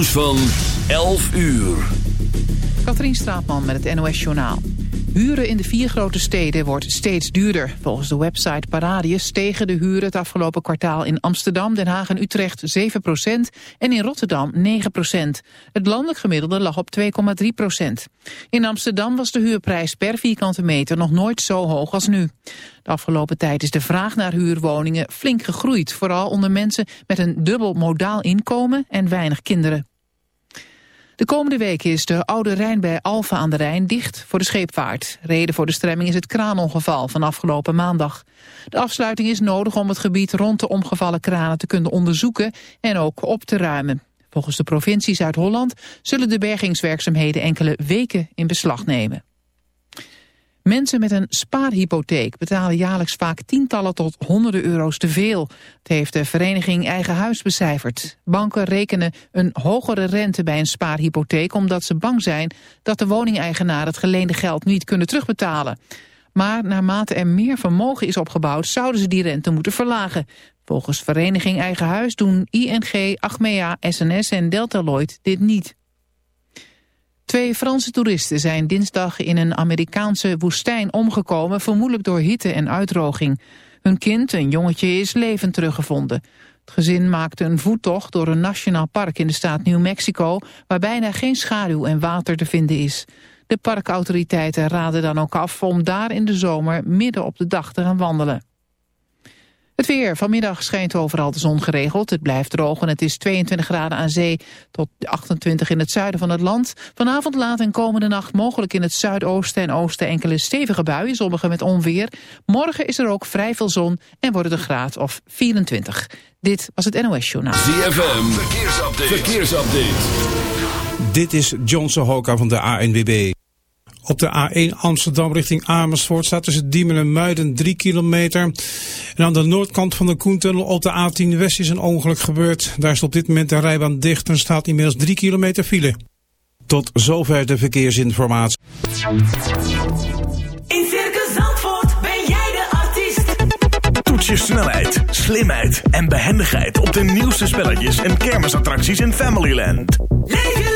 Nieuws van 11 uur. Katrien Straatman met het NOS Journaal. Huren in de vier grote steden wordt steeds duurder. Volgens de website Paradius stegen de huren het afgelopen kwartaal in Amsterdam, Den Haag en Utrecht 7% en in Rotterdam 9% Het landelijk gemiddelde lag op 2,3% In Amsterdam was de huurprijs per vierkante meter nog nooit zo hoog als nu. De afgelopen tijd is de vraag naar huurwoningen flink gegroeid, vooral onder mensen met een dubbel modaal inkomen en weinig kinderen. De komende weken is de Oude Rijn bij Alfa aan de Rijn dicht voor de scheepvaart. Reden voor de stremming is het kraanongeval van afgelopen maandag. De afsluiting is nodig om het gebied rond de omgevallen kranen te kunnen onderzoeken en ook op te ruimen. Volgens de provincie Zuid-Holland zullen de bergingswerkzaamheden enkele weken in beslag nemen. Mensen met een spaarhypotheek betalen jaarlijks vaak tientallen tot honderden euro's te veel. Het heeft de vereniging Eigen Huis becijferd. Banken rekenen een hogere rente bij een spaarhypotheek omdat ze bang zijn dat de woningeigenaar het geleende geld niet kunnen terugbetalen. Maar naarmate er meer vermogen is opgebouwd zouden ze die rente moeten verlagen. Volgens vereniging Eigen Huis doen ING, Achmea, SNS en Deltaloid dit niet. Twee Franse toeristen zijn dinsdag in een Amerikaanse woestijn omgekomen, vermoedelijk door hitte en uitdroging. Hun kind, een jongetje, is levend teruggevonden. Het gezin maakte een voettocht door een nationaal park in de staat New Mexico, waar bijna geen schaduw en water te vinden is. De parkautoriteiten raden dan ook af om daar in de zomer midden op de dag te gaan wandelen. Het weer. Vanmiddag schijnt overal de zon geregeld. Het blijft droog en het is 22 graden aan zee tot 28 in het zuiden van het land. Vanavond laat en komende nacht mogelijk in het zuidoosten en oosten enkele stevige buien, sommige met onweer. Morgen is er ook vrij veel zon en wordt het een graad of 24. Dit was het NOS Journaal. ZFM. Verkeersupdate. Verkeersupdate. Dit is John Sohoka van de ANWB. Op de A1 Amsterdam richting Amersfoort staat tussen Diemen en Muiden 3 kilometer. En aan de noordkant van de Koentunnel op de A10 West is een ongeluk gebeurd. Daar is op dit moment de rijbaan dicht en staat inmiddels 3 kilometer file. Tot zover de verkeersinformatie. In Circus Zandvoort ben jij de artiest. Toets je snelheid, slimheid en behendigheid op de nieuwste spelletjes en kermisattracties in Familyland. Leef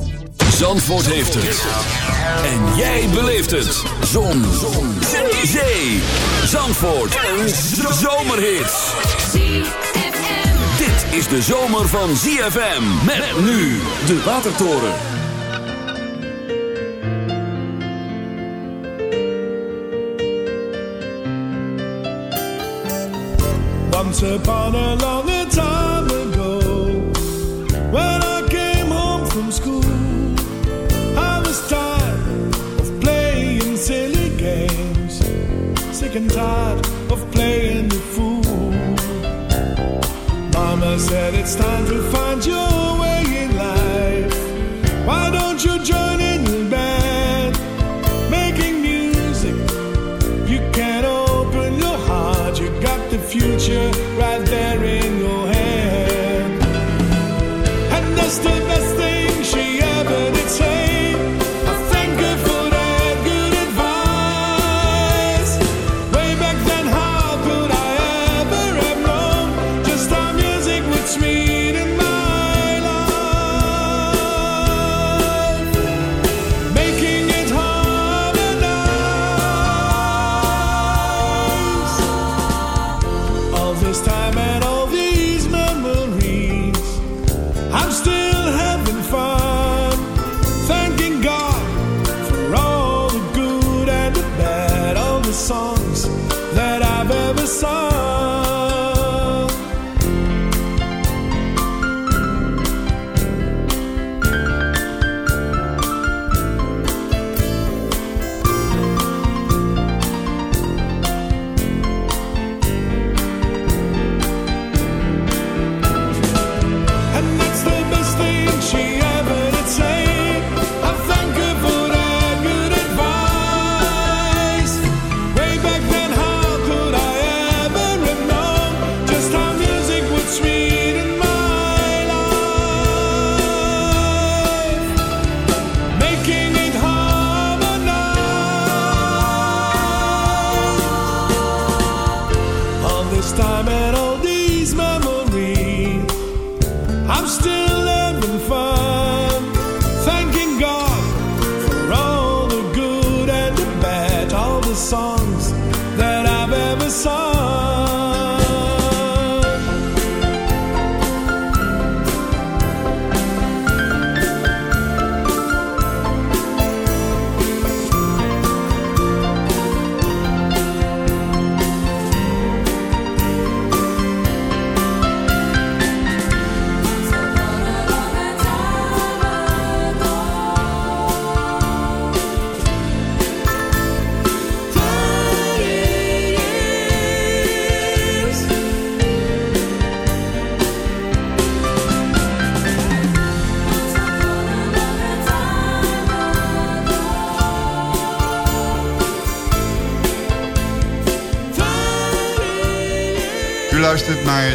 Zandvoort heeft het. En jij beleeft het. Zon. Zon. Zee. Zandvoort. Een zomerhit. Dit is de zomer van ZFM. Met nu de Watertoren. Once upon a long time ago, sick and tired of playing the fool. Mama said it's time to find your way in life. Why don't you join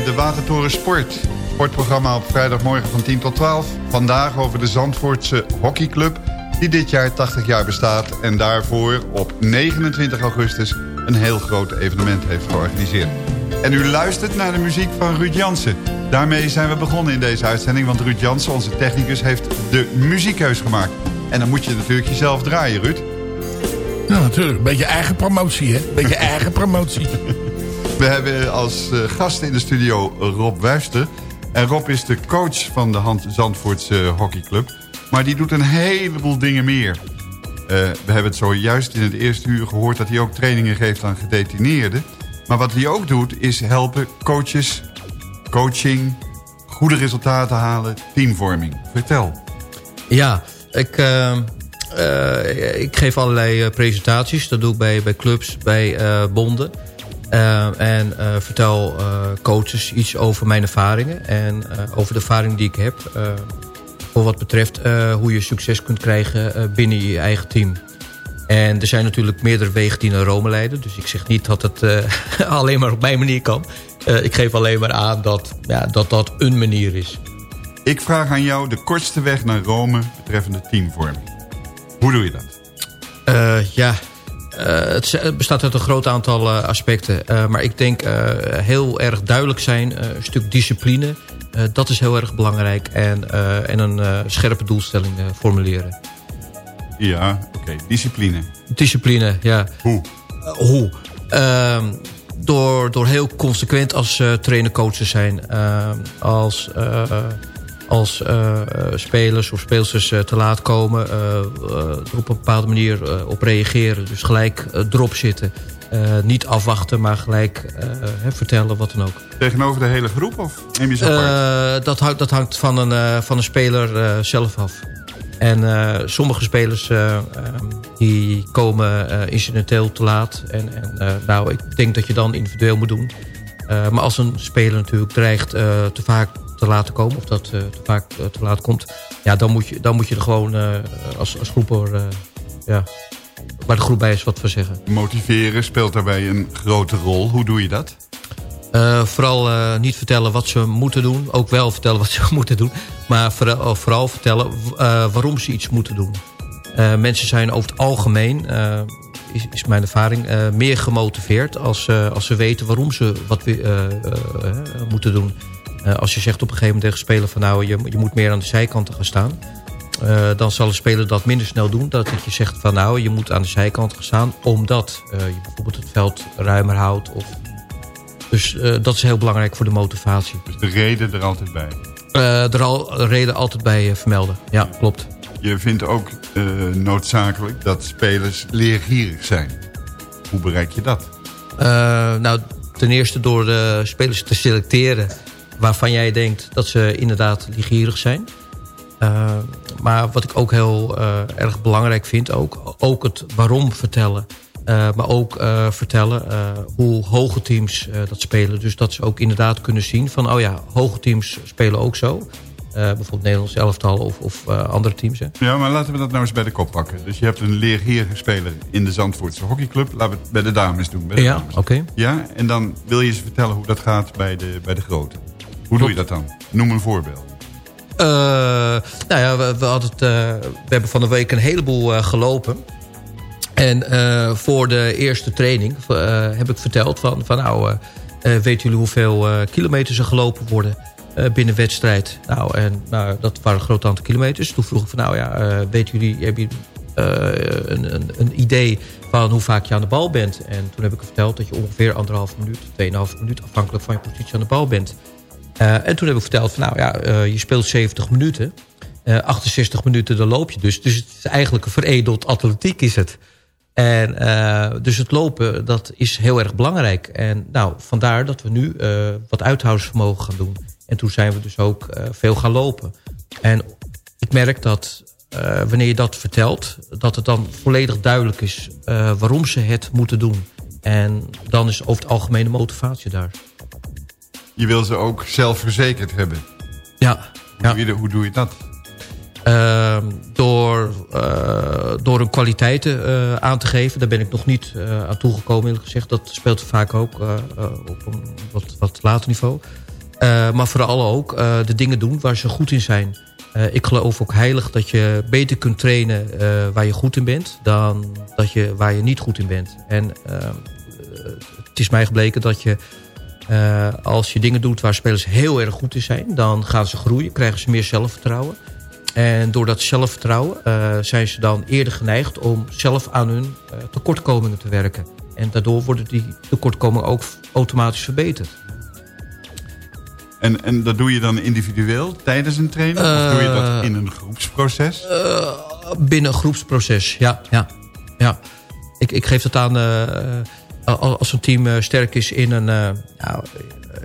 de Watertoren Sport. Sportprogramma op vrijdagmorgen van 10 tot 12. Vandaag over de Zandvoortse hockeyclub... die dit jaar 80 jaar bestaat... en daarvoor op 29 augustus een heel groot evenement heeft georganiseerd. En u luistert naar de muziek van Ruud Jansen. Daarmee zijn we begonnen in deze uitzending... want Ruud Jansen, onze technicus, heeft de muziekkeus gemaakt. En dan moet je natuurlijk jezelf draaien, Ruud. Ja, natuurlijk. Beetje eigen promotie, hè? Beetje eigen promotie. We hebben als uh, gast in de studio Rob Wuister. En Rob is de coach van de Hand Zandvoortse hockeyclub. Maar die doet een heleboel dingen meer. Uh, we hebben het zojuist in het eerste uur gehoord... dat hij ook trainingen geeft aan gedetineerden. Maar wat hij ook doet, is helpen coaches, coaching... goede resultaten halen, teamvorming. Vertel. Ja, ik... Uh, ik geef allerlei presentaties. Dat doe ik bij, bij clubs, bij uh, bonden. en vertel coaches iets over mijn ervaringen. En over de ervaring die ik heb. voor wat betreft hoe je succes kunt krijgen binnen je eigen team. En er zijn natuurlijk meerdere wegen die naar Rome leiden. Dus ik zeg niet dat het alleen maar op mijn manier kan. ik geef alleen maar aan dat, ja, dat dat een manier is. Ik vraag aan jou de kortste weg naar Rome betreffende teamvorming. Hoe doe je dat? Ja, het bestaat uit een groot aantal uh, aspecten. maar ik denk heel erg duidelijk zijn. een stuk discipline. dat is heel erg belangrijk. En, en een scherpe doelstelling formuleren. Ja, oké. Okay. Discipline. Discipline, ja. Hoe? hoe? Ehm, door, door heel consequent als trainer-coach te zijn. Ehm, als als uh, spelers of speelsters uh, te laat komen... er op een bepaalde manier op reageren. Dus gelijk erop zitten. niet afwachten, maar gelijk vertellen, wat dan ook. Tegenover de hele groep of neem je ze dat, hangt, dat hangt van een, van een speler zelf af. En sommige spelers die komen incidenteel te laat. En, en nou, ik denk dat je dan individueel moet doen. maar als een speler natuurlijk dreigt te vaak te laten komen. Of dat uh, te vaak uh, te laat komt. Ja, dan moet je, dan moet je er gewoon uh, als, als groep ja, waar de groep bij is wat voor zeggen. Motiveren speelt daarbij een grote rol. Hoe doe je dat? vooral niet vertellen wat ze moeten doen. Ook wel vertellen wat ze moeten doen. Maar vooral, vooral vertellen waarom ze iets moeten doen. mensen zijn over het algemeen, is, is, mijn ervaring, meer gemotiveerd... Als, als ze weten waarom ze wat moeten doen. Uh, als je zegt op een gegeven moment tegen speler van nou je, je moet meer aan de zijkanten gaan staan. Uh, dan zal een speler dat minder snel doen. Dat je zegt van nou je moet aan de zijkant gaan staan. Omdat uh, je bijvoorbeeld het veld ruimer houdt. Of... Dus dat is heel belangrijk voor de motivatie. Dus de reden er altijd bij? er al reden altijd bij vermelden. Ja, klopt. Je vindt ook noodzakelijk dat spelers leergierig zijn. Hoe bereik je dat? nou, ten eerste door de spelers te selecteren waarvan jij denkt dat ze inderdaad ligierig zijn. Uh, maar wat ik ook heel uh, erg belangrijk vind, ook, ook het waarom vertellen. Uh, maar ook vertellen hoe hoge teams dat spelen. Dus dat ze ook inderdaad kunnen zien van... oh ja, hoge teams spelen ook zo. bijvoorbeeld Nederlands elftal of, of andere teams. Hè. Ja, maar laten we dat nou eens bij de kop pakken. Dus je hebt een leergierige speler in de Zandvoortse hockeyclub. Laten we het bij de dames doen. Bij de ja, oké. Ja, en dan wil je ze vertellen hoe dat gaat bij de, bij de grote. Hoe doe je dat dan? Noem een voorbeeld. Uh, nou ja, we, we, hadden het, uh, we hebben van de week een heleboel uh, gelopen. En voor de eerste training heb ik verteld van, van nou... weten jullie hoeveel kilometers er gelopen worden binnen wedstrijd? Nou, en nou, dat waren een groot aantal kilometers. Toen vroeg ik van, nou ja, weten jullie, hebben jullie een, een, een, idee van hoe vaak je aan de bal bent? En toen heb ik verteld dat je ongeveer anderhalf minuut, tweeënhalf minuut... afhankelijk van je positie aan de bal bent. En toen heb ik verteld van, nou ja, je speelt 70 minuten... 68 minuten, dan loop je dus. Dus het is eigenlijk een veredeld atletiek is het. En dus het lopen, dat is heel erg belangrijk. En nou, vandaar dat we nu wat uithoudingsvermogen gaan doen. En toen zijn we dus ook veel gaan lopen. En ik merk dat wanneer je dat vertelt... dat het dan volledig duidelijk is waarom ze het moeten doen. En dan is over het algemene motivatie daar. Je wil ze ook zelfverzekerd hebben. Ja. Hoe, ja. Doe, je, hoe doe je dat? Uh, door, uh, door een kwaliteiten uh, aan te geven. Daar ben ik nog niet uh, aan toegekomen eerlijk gezegd. Dat speelt vaak ook op een wat, wat later niveau. maar vooral ook de dingen doen waar ze goed in zijn. ik geloof ook heilig dat je beter kunt trainen waar je goed in bent... dan dat je, waar je niet goed in bent. En het is mij gebleken dat je... als je dingen doet waar spelers heel erg goed in zijn... dan gaan ze groeien, krijgen ze meer zelfvertrouwen... En door dat zelfvertrouwen uh, zijn ze dan eerder geneigd om zelf aan hun uh, tekortkomingen te werken. En daardoor worden die tekortkomingen ook automatisch verbeterd. En, en dat doe je dan individueel tijdens een training? Of doe je dat eh, in een groepsproces? binnen een groepsproces, ja. ja, ja. Ik, ik geef dat aan als een team sterk is in een, nou,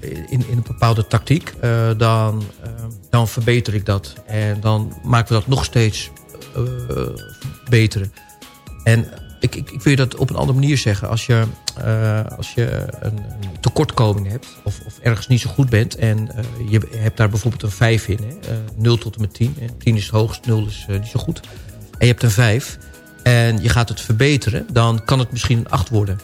in, in een bepaalde tactiek, dan dan verbeter ik dat. En dan maken we dat nog steeds beter. En ik, ik, ik, wil je dat op een andere manier zeggen. Als je, uh, als je een, tekortkoming hebt of, of ergens niet zo goed bent... en je hebt daar bijvoorbeeld een 5 in, hè, 0 tot en met 10. 10 is het hoogst, 0 is niet zo goed. En je hebt een 5 en je gaat het verbeteren... dan kan het misschien een 8 worden.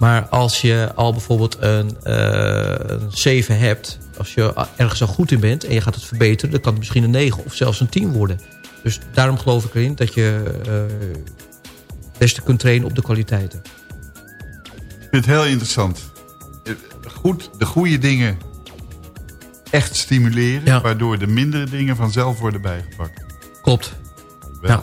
Maar als je al bijvoorbeeld een, een 7 hebt als je ergens al goed in bent en je gaat het verbeteren... dan kan het misschien een 9 of zelfs een 10 worden. Dus daarom geloof ik erin dat je uh, het beste kunt trainen op de kwaliteiten. Ik vind het heel interessant. Goed, de goede dingen echt stimuleren... waardoor de mindere dingen vanzelf worden bijgepakt. Klopt. Ja.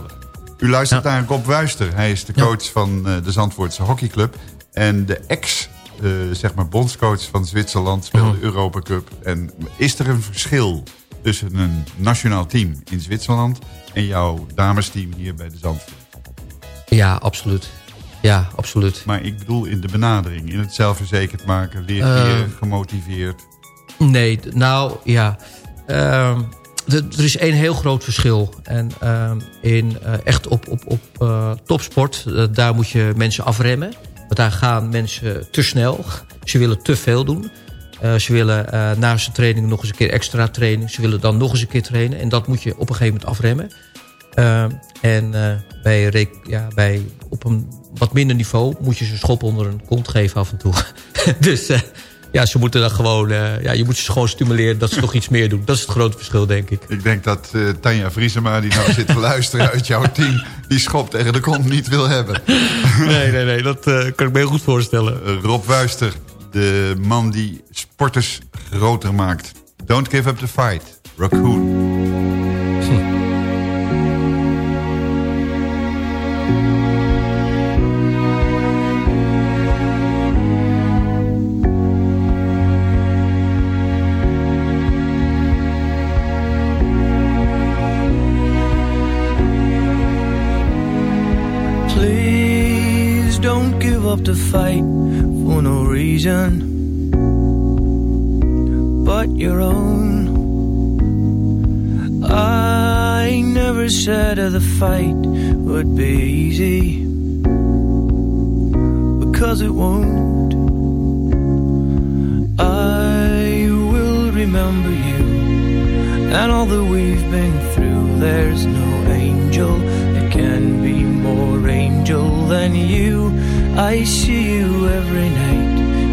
U luistert naar Rob Wuister. Hij is de coach van uh, de Zandvoortse Hockeyclub. En de ex uh, zeg maar bondscoach van Zwitserland speelde uh Europa Cup. En is er een verschil tussen een nationaal team in Zwitserland... en jouw damesteam hier bij de Zandvoort? Ja, absoluut. Ja, absoluut. Maar ik bedoel in de benadering, in het zelfverzekerd maken, leerkeer, uh, gemotiveerd. Nee, nou ja... Uh, er is één heel groot verschil. En uh, in, uh, echt op, op, op uh, topsport, daar moet je mensen afremmen. Want daar gaan mensen te snel. Ze willen te veel doen. Uh, ze willen uh, na zijn training nog eens een keer extra trainen. Ze willen dan nog eens een keer trainen. En dat moet je op een gegeven moment afremmen. Uh, en bij, ja, bij, op een wat minder niveau moet je ze schop onder een kont geven af en toe. dus ja, ze moeten dan gewoon, uh, ja, je moet ze gewoon stimuleren dat ze nog iets meer doen. Dat is het grote verschil, denk ik. Ik denk dat uh, Tanja Vriesema, die nou zit te luisteren uit jouw team... die schop tegen de kont niet wil hebben. nee, nee, nee, dat uh, kan ik me heel goed voorstellen. Rob Wuister, de man die sporters groter maakt. Don't give up the fight. Raccoon. Reason but your own. I never said the fight would be easy because it won't. I will remember you and all that we've been through. There's no angel that can be more angel than you. I see you every night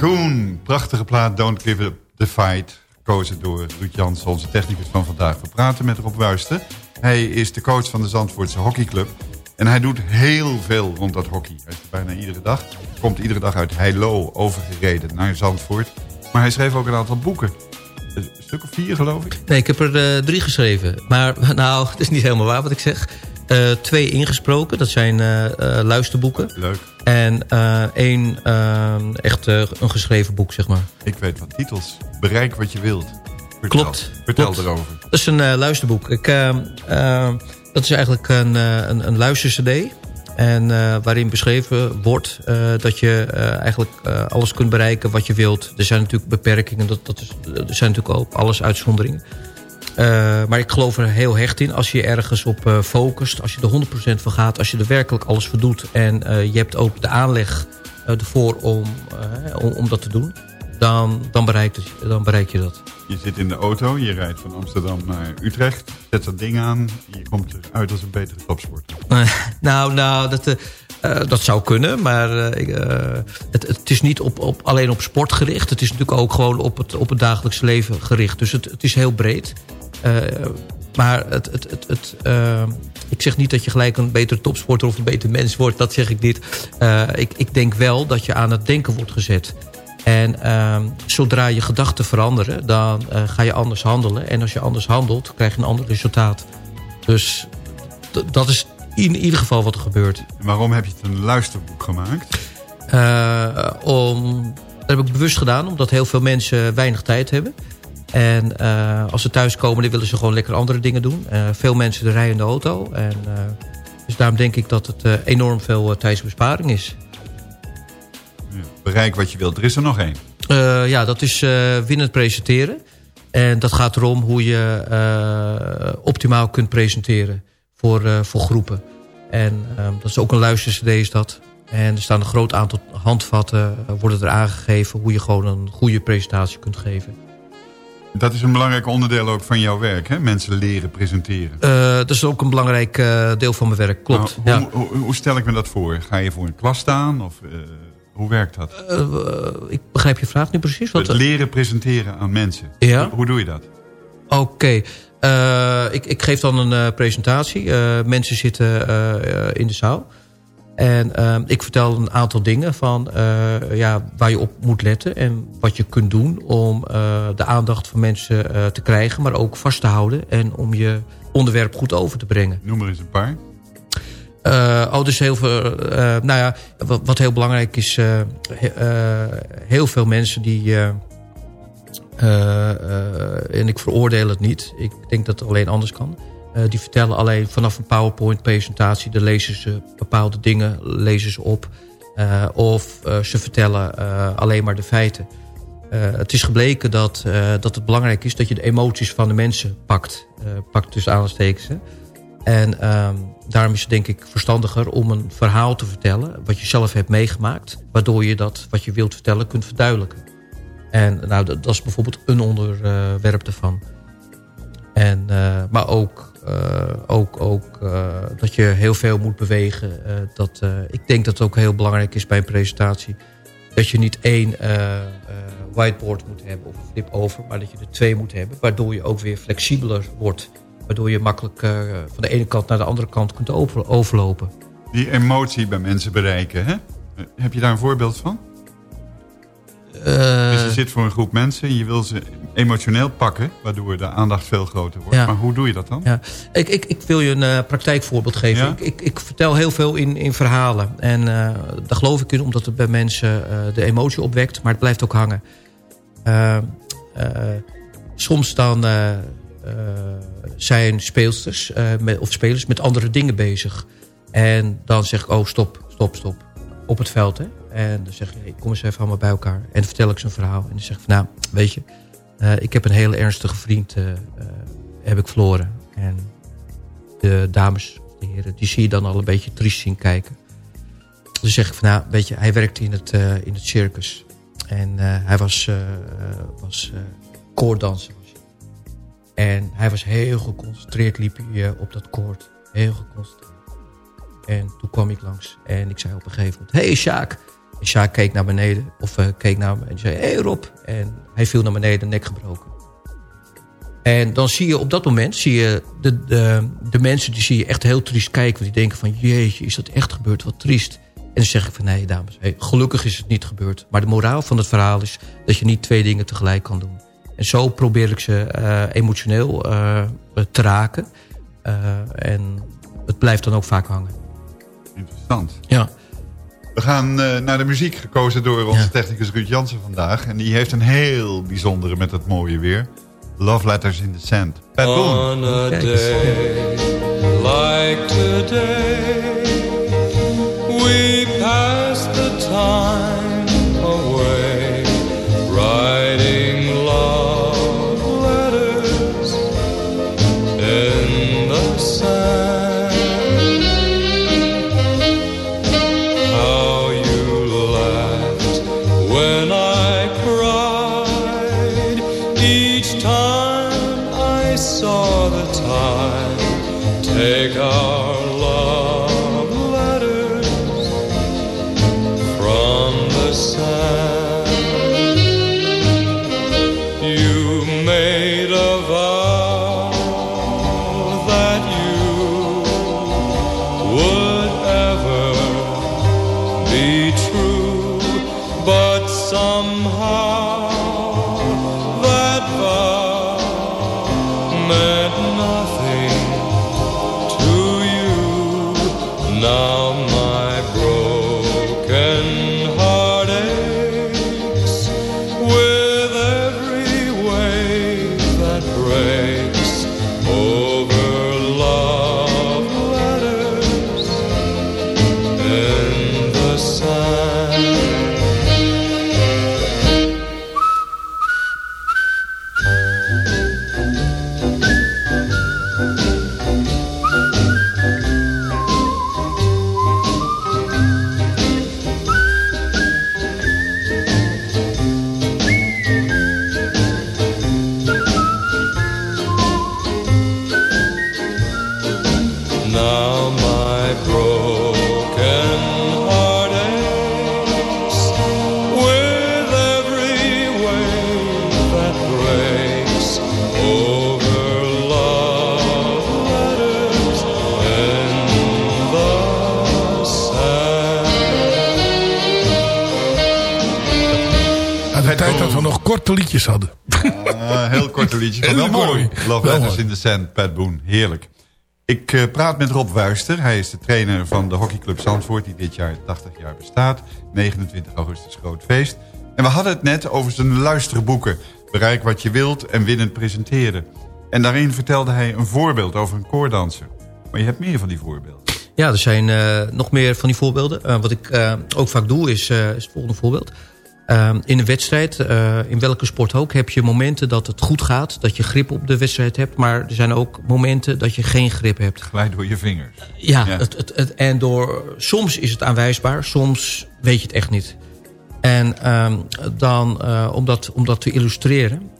Raccoon, prachtige plaat, Don't Give Up The Fight. Gekozen door Ruud Jans, onze technicus van vandaag. We praten met Rob Wuisten. Hij is de coach van de Zandvoortse hockeyclub. En hij doet heel veel rond dat hockey. Hij is bijna iedere dag. Komt iedere dag uit Heilo overgereden naar Zandvoort. Maar hij schreef ook een aantal boeken. Een stuk of vier, geloof ik. Nee, ik heb er eh, drie geschreven. Maar nou, het is niet helemaal waar wat ik zeg. Eh, twee ingesproken, dat zijn eh, luisterboeken. Leuk. En eh, één eh, echt eh, een geschreven boek, zeg maar. Ik weet wat titels. Bereik wat je wilt. Vertel, Klopt, Vertel klopt. erover. Dat is een luisterboek. Ik, dat is eigenlijk een, een, een luistercd. En waarin beschreven wordt dat je eigenlijk alles kunt bereiken wat je wilt. Er zijn natuurlijk beperkingen, dat, dat is, er zijn natuurlijk ook alles uitzonderingen. Eh, maar ik geloof er heel hecht in. Als je ergens op eh, focust, als je er 100% van gaat... als je er werkelijk alles voor doet... en eh, je hebt ook de aanleg ervoor om, om, om dat te doen... Dan, dan, bereik je, dan bereik je dat. Je zit in de auto, je rijdt van Amsterdam naar Utrecht. Zet dat ding aan, je komt eruit als een betere topsporter. Eh, nou, nou dat, dat zou kunnen. Maar het, het is niet op, op, alleen op sport gericht. Het is natuurlijk ook gewoon op het, op het dagelijks leven gericht. Dus het, het is heel breed. Eh, maar het, het, het, het, eh, ik zeg niet dat je gelijk een betere topsporter of een beter mens wordt. Dat zeg ik niet. Eh, ik, ik denk wel dat je aan het denken wordt gezet. En ehm, zodra je gedachten veranderen, dan ga je anders handelen. En als je anders handelt, krijg je een ander resultaat. Dus dat is in ieder geval wat er gebeurt. En waarom heb je het een luisterboek gemaakt? Om, dat heb ik bewust gedaan, omdat heel veel mensen weinig tijd hebben. En eh, als ze thuiskomen, dan willen ze gewoon lekker andere dingen doen. Eh, veel mensen rijden in de auto. En, eh, dus daarom denk ik dat het enorm veel tijdsbesparing is. Ja, bereik wat je wilt. Er is er nog één. Ja, dat is winnend presenteren. En dat gaat erom hoe je optimaal kunt presenteren voor, voor groepen. En ehm, dat is ook een luister-cd is dat. En er staan een groot aantal handvatten, worden er aangegeven... hoe je gewoon een goede presentatie kunt geven. Dat is een belangrijk onderdeel ook van jouw werk, hè? Mensen leren presenteren. Eh, dat is ook een belangrijk eh, deel van mijn werk, klopt. Nou, ja. hoe, hoe, hoe stel ik me dat voor? Ga je voor een klas staan? Of eh, hoe werkt dat? Ik begrijp je vraag nu precies. Wat, Het leren presenteren aan mensen. Ja. Hoe, hoe doe je dat? Oké. Ik, ik geef dan een presentatie. Mensen zitten in de zaal. En eh, ik vertel een aantal dingen van, eh, ja, waar je op moet letten. En wat je kunt doen om eh, de aandacht van mensen eh, te krijgen. Maar ook vast te houden. En om je onderwerp goed over te brengen. Noem er eens een paar. Oh, dus heel veel... Nou ja, wat, wat, heel belangrijk is... Heel veel mensen die... en ik veroordeel het niet. Ik denk dat het alleen anders kan. Die vertellen alleen vanaf een PowerPoint-presentatie... de lezen ze bepaalde dingen, lezen ze op. of ze vertellen alleen maar de feiten. het is gebleken dat, dat het belangrijk is... dat je de emoties van de mensen pakt. pakt tussen aanstekens. En ehm, daarom is het denk ik verstandiger om een verhaal te vertellen... wat je zelf hebt meegemaakt... waardoor je dat wat je wilt vertellen kunt verduidelijken. En nou, dat, is bijvoorbeeld een onderwerp ervan. En, maar ook, ook, ook uh, dat je heel veel moet bewegen. dat, ik denk dat het ook heel belangrijk is bij een presentatie... dat je niet één whiteboard moet hebben of flip over... maar dat je er twee moet hebben... waardoor je ook weer flexibeler wordt... Waardoor je makkelijk van de ene kant naar de andere kant kunt overlopen. Die emotie bij mensen bereiken, hè? Heb je daar een voorbeeld van? Uh, dus je zit voor een groep mensen en je wil ze emotioneel pakken... waardoor de aandacht veel groter wordt. Ja. Maar hoe doe je dat dan? Ja. Ik, ik, ik wil je een uh, praktijkvoorbeeld geven. Ja? Ik, ik, ik, vertel heel veel in, in verhalen. En uh, daar geloof ik in omdat het bij mensen de emotie opwekt. Maar het blijft ook hangen. soms dan eh, zijn speelsters eh, met, of spelers met andere dingen bezig. En dan zeg ik, oh stop, stop, stop. Op het veld, hè. En dan zeg je, kom eens even allemaal bij elkaar. En dan vertel ik een verhaal. En dan zeg ik, nou, weet je... Uh, ik heb een hele ernstige vriend uh, uh, heb ik verloren. En de dames, de heren, die zie je dan al een beetje triest zien kijken. Dus zeg ik van, nou, weet je, hij werkte in het, in het circus. En hij was, was koordanser. En hij was heel geconcentreerd, liep hij op dat koord. Heel geconcentreerd. En toen kwam ik langs en ik zei op een gegeven moment... Hey Sjaak! En Sjaak keek naar beneden, of uh, keek naar me en zei... Hey Rob! En hij viel naar beneden, nek gebroken. En dan zie je op dat moment, zie je de, de, de mensen die zie je echt heel triest kijken. Want die denken van, jeetje, is dat echt gebeurd? Wat triest. En dan zeg ik van, nee dames, hey, gelukkig is het niet gebeurd. Maar de moraal van het verhaal is dat je niet twee dingen tegelijk kan doen. En zo probeer ik ze uh, emotioneel uh, te raken. Uh, en het blijft dan ook vaak hangen. Interessant. Ja. We gaan naar de muziek gekozen door onze ja. technicus Ruud Jansen vandaag. En die heeft een heel bijzondere met het mooie weer. Love Letters in the Sand. Pat On a day like today We pass the time liedjes hadden. Ah, heel kort een liedje. Maar wel Heel mooi. Love Wel Letters mooi. in the Sand, Pat Boone. Heerlijk. Ik eh, praat met Rob Wuister. Hij is de trainer van de hockeyclub Zandvoort... die dit jaar 80 jaar bestaat. 29 augustus groot feest. En we hadden het net over zijn luisterboeken. Bereik wat je wilt en winnend presenteren. En daarin vertelde hij een voorbeeld over een koordanser. Maar je hebt meer van die voorbeelden. Ja, er zijn uh, nog meer van die voorbeelden. Uh, wat ik uh, ook vaak doe is, is het volgende voorbeeld. In een wedstrijd, in welke sport ook, heb je momenten dat het goed gaat. Dat je grip op de wedstrijd hebt. Maar er zijn ook momenten dat je geen grip hebt. Glijdt door je vingers. Ja, ja. Het, het, het, en door, soms is het aanwijsbaar. Soms weet je het echt niet. En um, dan, om, dat, om dat te illustreren.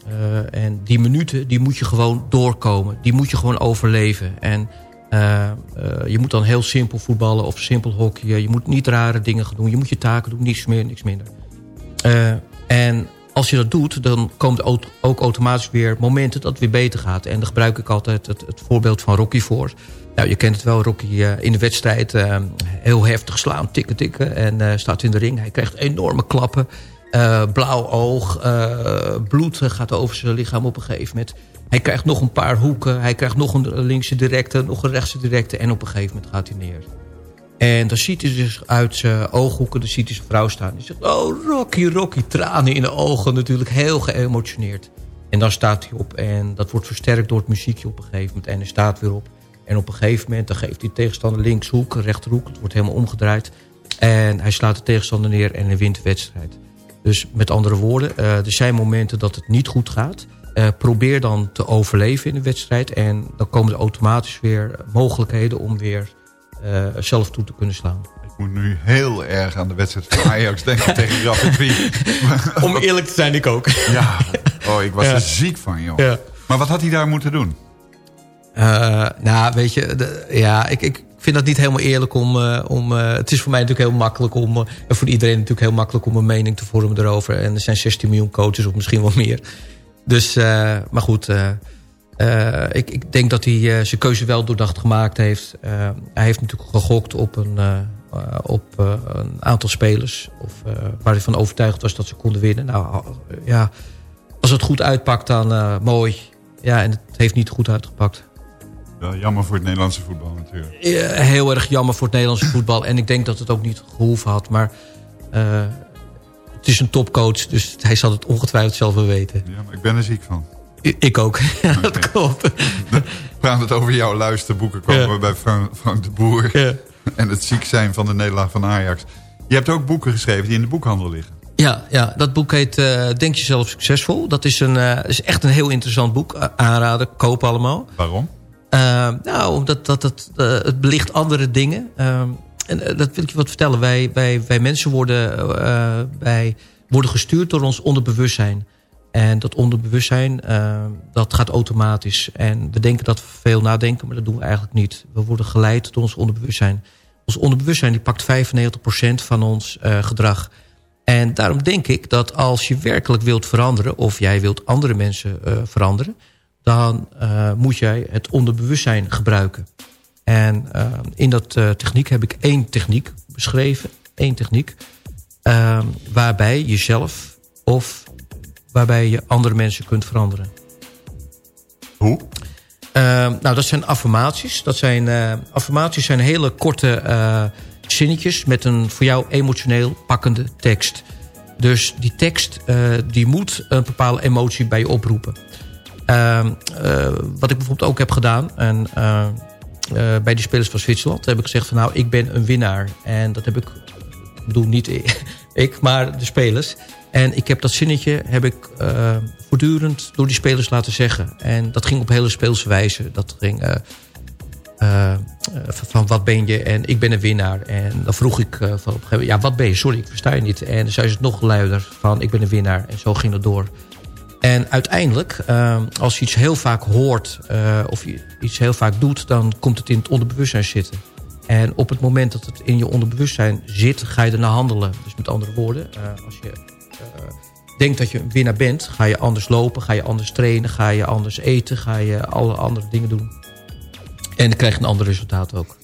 en die minuten, die moet je gewoon doorkomen. Die moet je gewoon overleven. En... Uh, uh, je moet dan heel simpel voetballen of simpel hockeyen. Je moet niet rare dingen gaan doen. Je moet je taken doen, niks meer, niks minder. Uh, en als je dat doet, dan komt ook automatisch weer momenten dat het weer beter gaat. En dan gebruik ik altijd het, het voorbeeld van Rocky voor. Nou, je kent het wel, Rocky in de wedstrijd heel heftig slaan, tikken, tikken. En staat in de ring. Hij krijgt enorme klappen. blauw oog, bloed gaat over zijn lichaam op een gegeven moment. Hij krijgt nog een paar hoeken. Hij krijgt nog een linkse directe, nog een rechtse directe. En op een gegeven moment gaat hij neer. En dan ziet hij dus uit zijn ooghoeken, dan ziet hij zijn vrouw staan. Die zegt, oh Rocky, Rocky, tranen in de ogen. Natuurlijk heel geëmotioneerd. En dan staat hij op en dat wordt versterkt door het muziekje op een gegeven moment. En hij staat weer op. En op een gegeven moment dan geeft hij tegenstander linkshoek, rechterhoek. Het wordt helemaal omgedraaid. En hij slaat de tegenstander neer en hij wint de wedstrijd. Dus met andere woorden, uh, er zijn momenten dat het niet goed gaat... Uh, probeer dan te overleven in de wedstrijd. En dan komen er automatisch weer mogelijkheden om weer zelf toe te kunnen slaan. Ik moet nu heel erg aan de wedstrijd van Ajax denken tegen Rapid Om eerlijk te zijn, ik ook. Ja, oh, ik was ja. er ziek van, joh. Ja. Maar wat had hij daar moeten doen? Uh, nou, weet je, de, ja, ik, ik vind dat niet helemaal eerlijk om... Uh, om uh, het is voor mij natuurlijk heel makkelijk om... en voor iedereen natuurlijk heel makkelijk om een mening te vormen erover. En er zijn 16 miljoen coaches of misschien wel meer... Dus, maar goed, uh, uh, ik, ik, denk dat hij zijn keuze wel doordacht gemaakt heeft. hij heeft natuurlijk gegokt op een, op, een aantal spelers. Of, waar hij van overtuigd was dat ze konden winnen. Nou ja, als het goed uitpakt dan mooi. Ja, en het heeft niet goed uitgepakt. Ja, jammer voor het Nederlandse voetbal natuurlijk. Heel erg jammer voor het Nederlandse voetbal. En ik denk dat het ook niet gehoeven had. Maar het is een topcoach, dus hij zal het ongetwijfeld zelf wel weten. Ja, maar ik ben er ziek van. Ik ook, ja, okay. dat klopt. Praat het over jouw luisterboeken komen ja. we bij Frank, Frank de Boer. Ja. En het ziek zijn van de nederlaag van Ajax. Je hebt ook boeken geschreven die in de boekhandel liggen. Ja, ja dat boek heet uh, Denk jezelf succesvol. Dat is, een, uh, is echt een heel interessant boek. Uh, aanraden, koop allemaal. Waarom? nou, omdat dat, dat, het belicht andere dingen. Ehm, en dat wil ik je wat vertellen. Wij, wij, wij mensen worden, wij worden gestuurd door ons onderbewustzijn. En dat onderbewustzijn, uh, dat gaat automatisch. En we denken dat we veel nadenken, maar dat doen we eigenlijk niet. We worden geleid door ons onderbewustzijn. Ons onderbewustzijn die pakt 95% van ons gedrag. En daarom denk ik dat als je werkelijk wilt veranderen... of jij wilt andere mensen veranderen... dan moet jij het onderbewustzijn gebruiken. En uh, in dat techniek heb ik één techniek beschreven. Één techniek. Uh, waarbij jezelf of waarbij je andere mensen kunt veranderen. Hoe? nou, dat zijn affirmaties. Dat zijn, uh, affirmaties zijn hele korte zinnetjes met een voor jou emotioneel pakkende tekst. Dus die tekst die moet een bepaalde emotie bij je oproepen. wat ik bijvoorbeeld ook heb gedaan... En, uh, bij die spelers van Zwitserland. heb ik gezegd van nou, ik ben een winnaar. En dat heb ik, bedoel niet ik, maar de spelers. En ik heb dat zinnetje heb ik uh, voortdurend door die spelers laten zeggen. En dat ging op hele speelse wijze. Dat ging uh, van wat ben je en ik ben een winnaar. En dan vroeg ik van ja wat ben je? Sorry, ik versta je niet. En dan zei ze het nog luider van ik ben een winnaar. En zo ging het door. En uiteindelijk, als je iets heel vaak hoort of iets heel vaak doet... dan komt het in het onderbewustzijn zitten. En op het moment dat het in je onderbewustzijn zit, ga je ernaar handelen. Dus met andere woorden, als je denkt dat je een winnaar bent... ga je anders lopen, ga je anders trainen, ga je anders eten... ga je alle andere dingen doen. En dan krijg je een ander resultaat ook.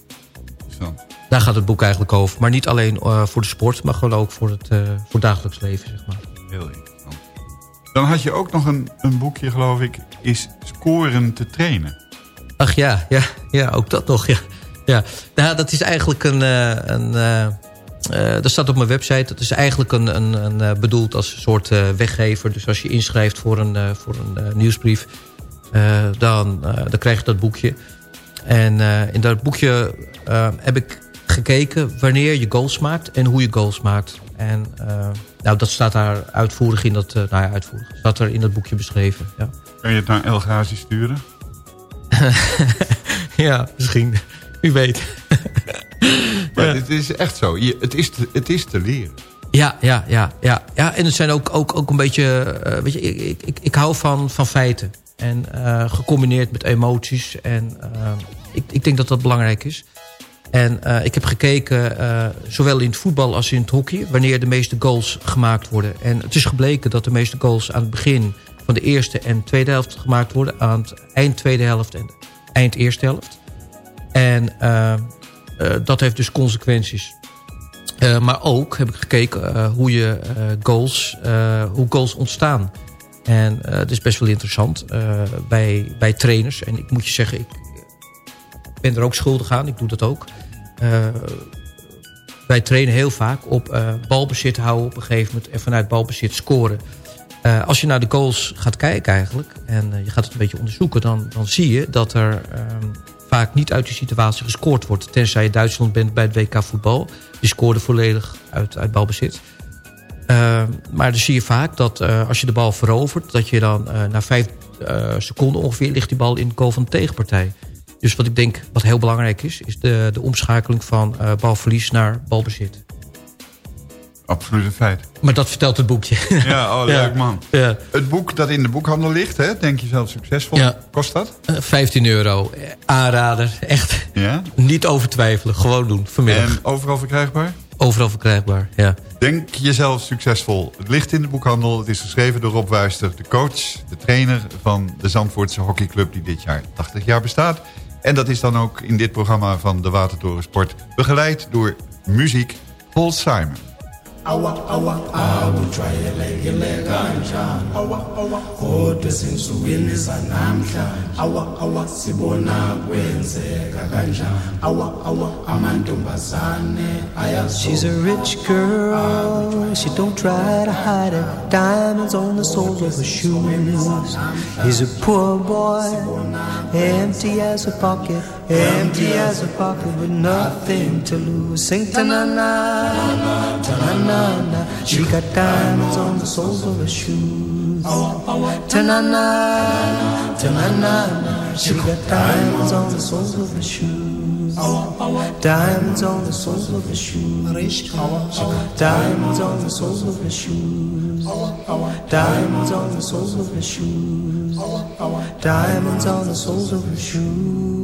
Zo. Daar gaat het boek eigenlijk over. Maar niet alleen voor de sport, maar gewoon ook voor het, voor het dagelijks leven, zeg maar. Heel interessant. Dan had je ook nog een, een boekje, geloof ik, is scoren te trainen. Ach ja, ja, ja ook dat nog. Ja. Ja. Nou, dat is eigenlijk een... eh, een eh, dat staat op mijn website. Dat is eigenlijk een, een, een, eh, bedoeld als een soort eh, weggever. Dus als je inschrijft voor een, eh, voor een nieuwsbrief... dan, dan krijg je dat boekje. En in dat boekje heb ik gekeken wanneer je goals maakt... en hoe je goals maakt. En nou, dat staat daar uitvoerig in dat... nou ja, uitvoerig. staat er in dat boekje beschreven. Ja, Kan je het naar El Ghazi sturen? ja misschien. Wie weet. Maar Het is echt zo. Je, het, is te, het is te leren. Ja, ja, ja, ja. ja en het zijn ook, ook, ook een beetje... eh, weet je, ik, ik, ik, ik hou van, van feiten. En eh, gecombineerd met emoties. En eh, ik, ik denk dat dat belangrijk is. En ik heb gekeken, zowel in het voetbal als in het hockey... wanneer de meeste goals gemaakt worden. En het is gebleken dat de meeste goals aan het begin... van de eerste en tweede helft gemaakt worden... aan het eind tweede helft en eind eerste helft. En dat heeft dus consequenties. Eh, maar ook heb ik gekeken eh, hoe, je, eh, goals, eh, hoe goals ontstaan. En eh, het is best wel interessant eh, bij, bij trainers. En ik moet je zeggen, ik ben er ook schuldig aan. Ik doe dat ook. Eh, wij trainen heel vaak op eh, balbezit houden op een gegeven moment... en vanuit balbezit scoren. Eh, als je naar de goals gaat kijken eigenlijk... en eh, je gaat het een beetje onderzoeken... dan, dan zie je dat er ehm, vaak niet uit die situatie gescoord wordt. Tenzij je Duitsland bent bij het WK voetbal. Die scoorde volledig uit, uit balbezit. Uh, maar dan zie je vaak dat uh, als je de bal verovert... dat je dan uh, na vijf uh, seconden ongeveer ligt die bal in de goal van de tegenpartij. Dus wat ik denk wat heel belangrijk is... is de, de omschakeling van balverlies naar balbezit. Absoluut een feit. Maar dat vertelt het boekje. Ja, oh, leuk man. Ja. Het boek dat in de boekhandel ligt, hè, denk je zelf succesvol, Ja. kost dat? Uh, 15 euro. Aanrader. Echt. Ja. Niet over twijfelen. Gewoon doen. Vanmiddag. En overal verkrijgbaar? Overal verkrijgbaar, ja. Denk jezelf succesvol. Het ligt in de boekhandel. Het is geschreven door Rob Wuister, de coach, de trainer van de Zandvoortse hockeyclub die dit jaar 80 jaar bestaat. En dat is dan ook in dit programma van de Watertoren Sport begeleid door muziek Paul Simon. Awa awa. Awujwayelekile kanjani? Awa awa. Kodwa ezinsukwini zanamhla awa awa. sibona kwenzeka kanjani? Awa awa. Amantombazane She's a rich girl, she don't try to hide it. Diamonds on the soles of her shoes. He's a poor boy, empty as a pocket, empty as a pocket with nothing to lose. Sing ta na na, ta na na She got diamonds on the soles of her shoes. Ta na na, ta na na na. She got diamonds on the soles of her shoes. Diamonds on the soles of her shoes. Diamonds on the soles of her shoes. Diamonds on the soles of her shoes. Diamonds on the soles of her shoes.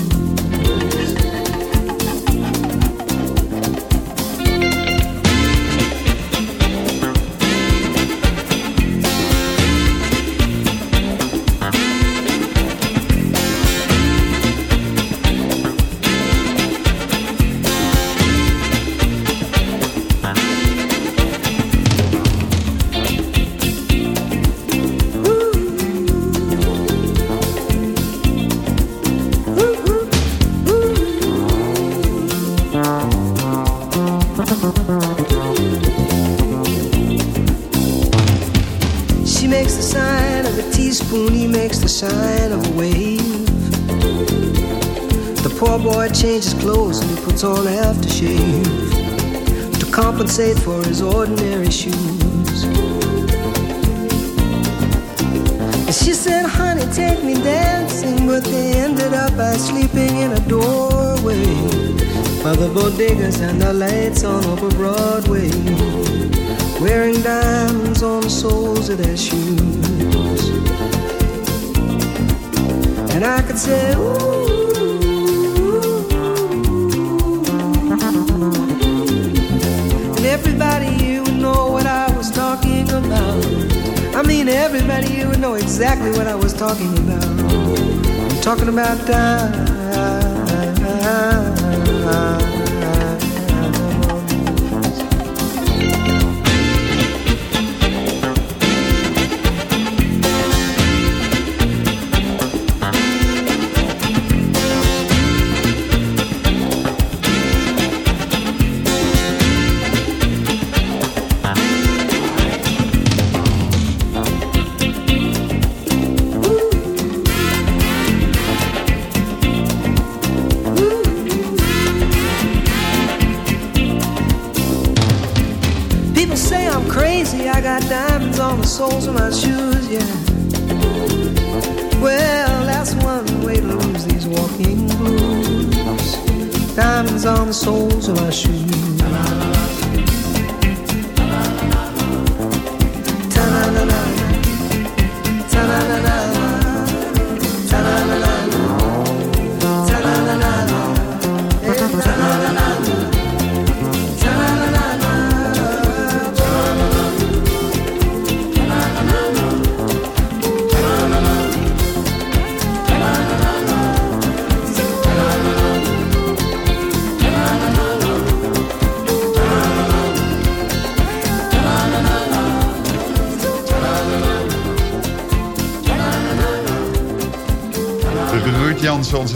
Spoon he makes the sign of a wave. The poor boy changes clothes and he puts on aftershave to compensate for his ordinary shoes. And she said, honey, take me dancing, but they ended up by sleeping in a doorway by the bodegas and the lights on over Broadway, wearing diamonds on the soles of their shoes. And I could say, ooh. Everybody you would know what I was talking about. I mean, everybody you would know exactly what I was talking about. I'm talking about time.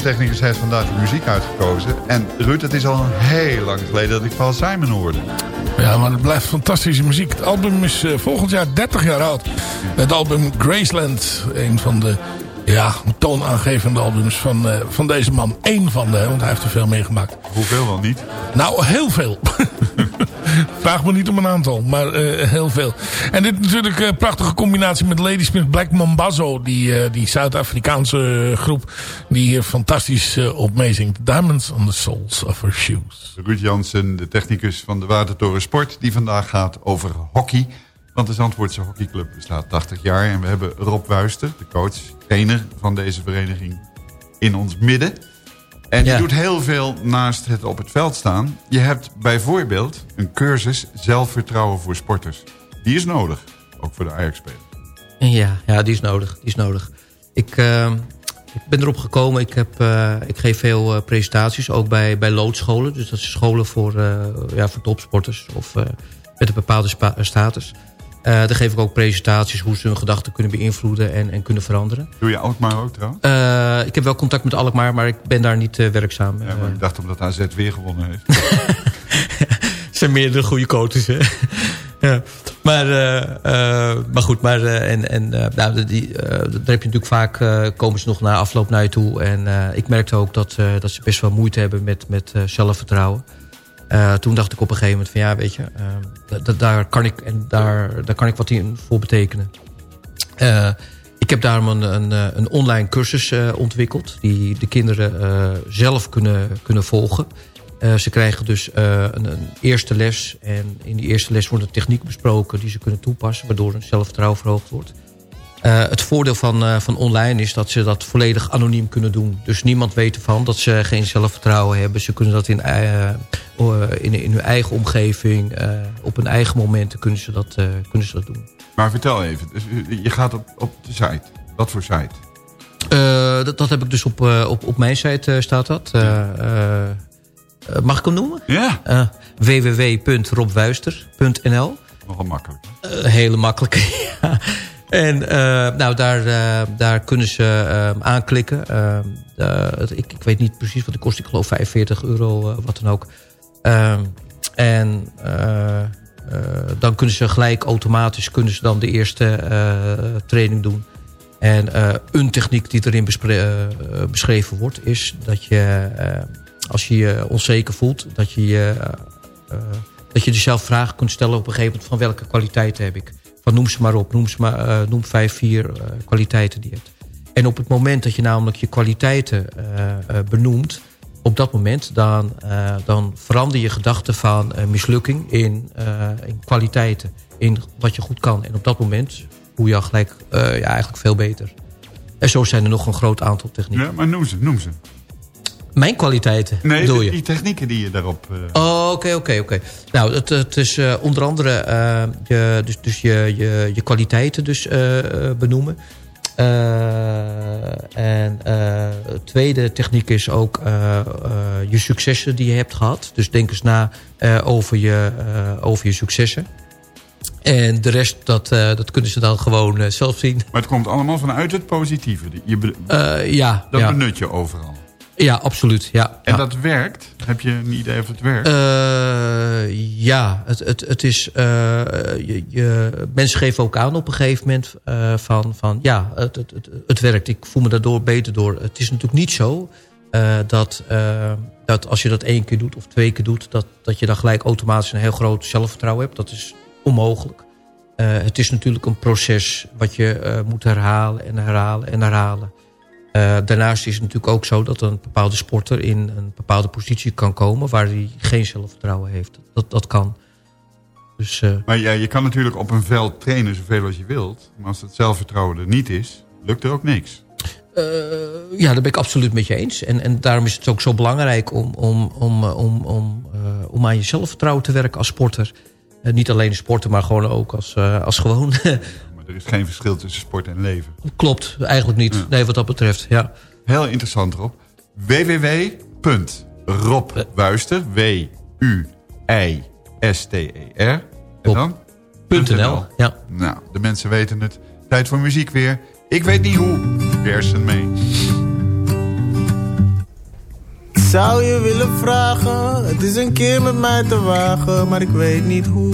Technicus, heeft vandaag de muziek uitgekozen. En Ruud, het is al heel lang geleden dat ik Paul Simon hoorde. Ja, maar het blijft fantastische muziek. Het album is eh, volgend jaar 30 jaar oud. Het album Graceland. Een van de ja, toonaangevende albums van, eh, van deze man. Eén van de, want hij heeft er veel meegemaakt. Hoeveel wel niet? Nou, heel veel. Vraag me niet om een aantal, maar eh, heel veel. En dit natuurlijk een prachtige combinatie met Ladysmith Black Mambazo. Die, eh, die Zuid-Afrikaanse eh, groep die hier fantastisch uh. Diamonds on the soles of her shoes. Ruud Jansen, de technicus van de Watertoren Sport... die vandaag gaat over hockey. Want de Zandvoortse hockeyclub bestaat 80 jaar. En we hebben Rob Wuister, de coach, trainer van deze vereniging... in ons midden... En je doet heel veel naast het op het veld staan. Je hebt bijvoorbeeld een cursus zelfvertrouwen voor sporters. Die is nodig, ook voor de Ajax-speler. Ja, ja, die is nodig. Die is nodig. Ik, eh, ik ben erop gekomen. Ik, heb, eh, ik geef veel eh, presentaties, ook bij, bij loodscholen. Dus dat zijn scholen voor, eh, ja, voor topsporters of met een bepaalde status. Eh daar geef ik ook presentaties hoe ze hun gedachten kunnen beïnvloeden en, en kunnen veranderen. Doe je Alkmaar ook trouwens? Eh, ik heb wel contact met Alkmaar, maar ik ben daar niet eh, werkzaam. Ja, maar ik dacht omdat AZ weer gewonnen heeft. Het zijn meerdere goede coaches, hè? ja. Maar, maar goed, maar, en, en, nou, die, daar heb je natuurlijk vaak, komen ze nog na afloop naar je toe. En ik merkte ook dat, dat ze best wel moeite hebben met, met zelfvertrouwen. Eh, toen dacht ik op een gegeven moment van ja, weet je, eh, da- da- daar, kan ik, en daar, daar kan ik wat in voor betekenen. Eh, ik heb daarom een, een, een online cursus ontwikkeld... die de kinderen zelf kunnen, kunnen volgen. Ze krijgen dus een, een eerste les. En in die eerste les wordt een techniek besproken... die ze kunnen toepassen, waardoor hun zelfvertrouwen verhoogd wordt. Eh, het voordeel van, eh, van online is dat ze dat volledig anoniem kunnen doen. Dus niemand weet ervan dat ze geen zelfvertrouwen hebben. Ze kunnen dat in, eh, in, in hun eigen omgeving... op hun eigen momenten kunnen ze dat, kunnen ze dat doen. Maar vertel even, dus je gaat op, op de site. Wat voor site? Dat, dat heb ik dus op, op, op mijn site staat dat. Mag ik hem noemen? Ja. Www.robwuister.nl Nogal makkelijk. Hele makkelijk, ja. En uh, nou, daar, uh, daar kunnen ze uh, aanklikken. ik, ik weet niet precies wat het kost. Ik geloof 45 euro, wat dan ook. Ehm, en dan kunnen ze gelijk automatisch kunnen ze dan de eerste training doen. En een techniek die erin beschreven wordt... is dat je, als je je onzeker voelt... dat je, dat je jezelf vragen kunt stellen op een gegeven moment... van welke kwaliteiten heb ik? Noem ze maar op, noem, ze maar, noem vijf, vier kwaliteiten die je hebt. En op het moment dat je namelijk je kwaliteiten benoemt op dat moment dan, uh, dan verander je gedachten van uh, mislukking in, uh, in kwaliteiten. In wat je goed kan. En op dat moment hoe je al gelijk ja, eigenlijk veel beter. En zo zijn er nog een groot aantal technieken. Ja, maar noem ze, noem ze. Mijn kwaliteiten, nee, bedoel je? die technieken die je daarop... Oh, oké, oké, oké. Nou, het, het is onder andere je, dus, dus je, je, je kwaliteiten dus benoemen. En tweede techniek is ook je successen die je hebt gehad. Dus denk eens na over, je, over je successen. En de rest, dat, dat kunnen ze dan gewoon zelf zien. Maar het komt allemaal vanuit het positieve. Je ja, dat ja. benut je overal. Ja, absoluut. Ja, en ja. dat werkt? Heb je een idee of het werkt? Uh, ja, het, het, het is... Uh, je, je, mensen geven ook aan op een gegeven moment uh, van, van... ja, het, het, het, het, werkt. Ik voel me daardoor beter door. Het is natuurlijk niet zo dat, dat als je dat één keer doet of twee keer doet... dat, dat je dan gelijk automatisch een heel groot zelfvertrouwen hebt. Dat is onmogelijk. het is natuurlijk een proces wat je moet herhalen en herhalen en herhalen. Uh, daarnaast is het natuurlijk ook zo dat een bepaalde sporter in een bepaalde positie kan komen waar hij geen zelfvertrouwen heeft. Dat, dat kan. Dus, uh, maar ja, je kan natuurlijk op een veld trainen zoveel als je wilt. Maar als het zelfvertrouwen er niet is, lukt er ook niks. Uh, ja, daar ben ik absoluut met je eens. En, en daarom is het ook zo belangrijk om, om, om, om, om, om aan je zelfvertrouwen te werken als sporter. niet alleen de sporter, maar gewoon ook als, als gewoon er is geen verschil tussen sport en leven. Klopt, eigenlijk niet. Ja. Nee, wat dat betreft, ja. Heel interessant, Rob. www.robwuister, W-U-I-S-T-E-R. En dan? .nl, ja. Nou, de mensen weten het. Tijd voor muziek weer. Ik weet niet hoe. Gerson mee. Ik zou je willen vragen, het is een keer met mij te wagen, maar ik weet niet hoe.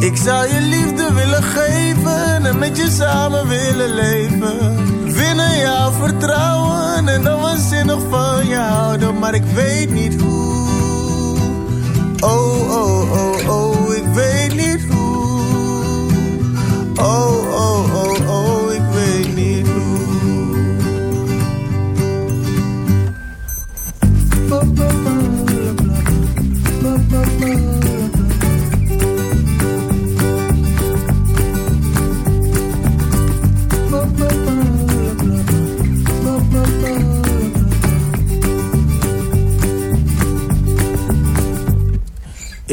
Ik zou je liefde willen geven en met je samen willen leven. Winnen jouw vertrouwen en dan waanzinnig van je houden, maar ik weet niet hoe. Oh, oh, oh, oh, ik weet niet hoe. Oh, oh, oh,